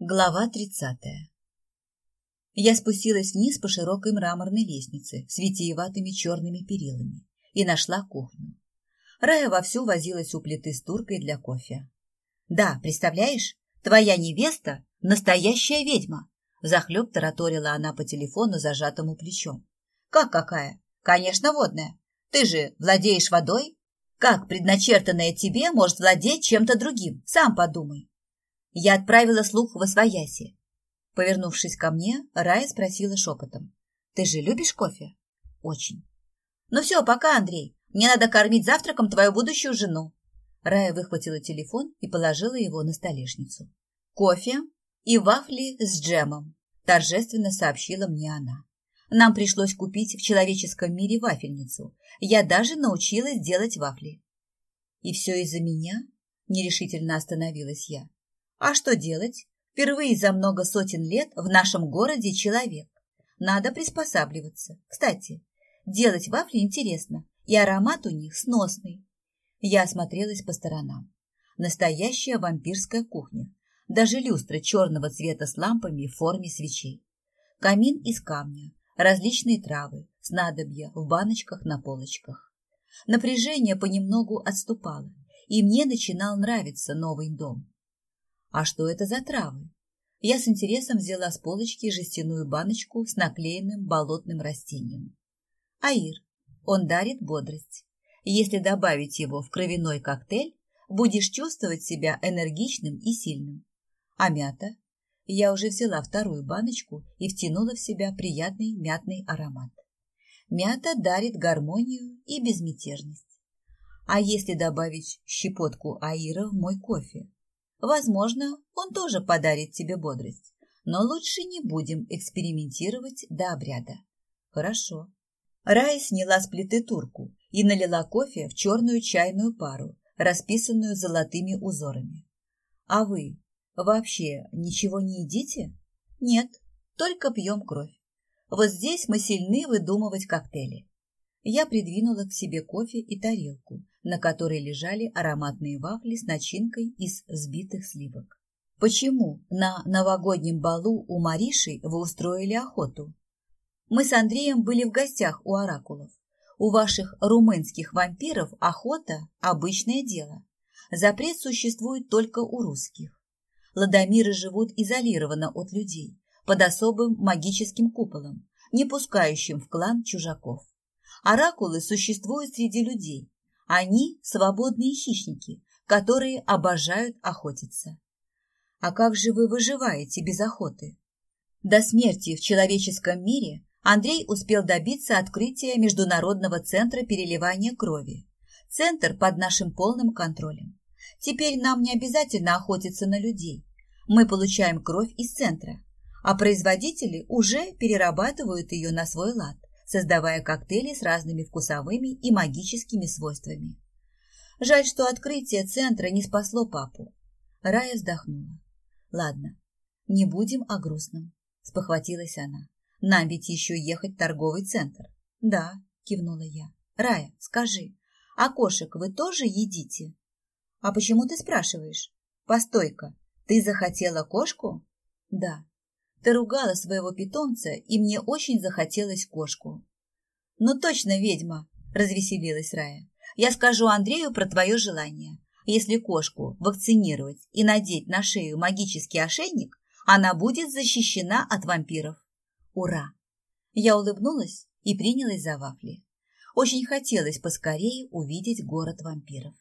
Глава тридцатая Я спустилась вниз по широкой мраморной лестнице с витиеватыми черными перилами и нашла кухню. Рая вовсю возилась у плиты с туркой для кофе. «Да, представляешь, твоя невеста – настоящая ведьма!» Захлеб тараторила она по телефону зажатому плечом. «Как какая? Конечно, водная. Ты же владеешь водой? Как предначертанное тебе может владеть чем-то другим? Сам подумай. Я отправила слух в освояси. Повернувшись ко мне, Рая спросила шепотом. «Ты же любишь кофе?» «Очень». «Ну все, пока, Андрей. Мне надо кормить завтраком твою будущую жену». Рая выхватила телефон и положила его на столешницу. «Кофе и вафли с джемом», – торжественно сообщила мне она. «Нам пришлось купить в человеческом мире вафельницу. Я даже научилась делать вафли». «И все из-за меня?» – нерешительно остановилась я. А что делать? Впервые за много сотен лет в нашем городе человек. Надо приспосабливаться. Кстати, делать вафли интересно, и аромат у них сносный. Я осмотрелась по сторонам. Настоящая вампирская кухня. Даже люстра черного цвета с лампами в форме свечей. Камин из камня, различные травы, снадобья в баночках на полочках. Напряжение понемногу отступало, и мне начинал нравиться новый дом. А что это за травы? Я с интересом взяла с полочки жестяную баночку с наклеенным болотным растением. Аир. Он дарит бодрость. Если добавить его в кровяной коктейль, будешь чувствовать себя энергичным и сильным. А мята? Я уже взяла вторую баночку и втянула в себя приятный мятный аромат. Мята дарит гармонию и безмятежность. А если добавить щепотку аира в мой кофе? Возможно, он тоже подарит тебе бодрость, но лучше не будем экспериментировать до обряда. Хорошо. Рая сняла с плиты турку и налила кофе в черную чайную пару, расписанную золотыми узорами. А вы вообще ничего не едите? Нет, только пьем кровь. Вот здесь мы сильны выдумывать коктейли. Я придвинула к себе кофе и тарелку, на которой лежали ароматные вафли с начинкой из взбитых сливок. Почему на новогоднем балу у Мариши вы устроили охоту? Мы с Андреем были в гостях у оракулов. У ваших румынских вампиров охота – обычное дело. Запрет существует только у русских. Ладомиры живут изолированно от людей, под особым магическим куполом, не пускающим в клан чужаков. Оракулы существуют среди людей, они свободные хищники, которые обожают охотиться. А как же вы выживаете без охоты? До смерти в человеческом мире Андрей успел добиться открытия Международного центра переливания крови. Центр под нашим полным контролем. Теперь нам не обязательно охотиться на людей. Мы получаем кровь из центра, а производители уже перерабатывают ее на свой лад создавая коктейли с разными вкусовыми и магическими свойствами. Жаль, что открытие центра не спасло папу. Рая вздохнула. Ладно, не будем о грустном, спохватилась она. Нам ведь еще ехать в торговый центр. Да, кивнула я. Рая, скажи, а кошек вы тоже едите? А почему ты спрашиваешь? Постой-ка, ты захотела кошку? Да, ты ругала своего питомца, и мне очень захотелось кошку. Ну точно, ведьма, развеселилась Рая. Я скажу Андрею про твое желание. Если кошку вакцинировать и надеть на шею магический ошейник, она будет защищена от вампиров. Ура! Я улыбнулась и принялась за вафли. Очень хотелось поскорее увидеть город вампиров.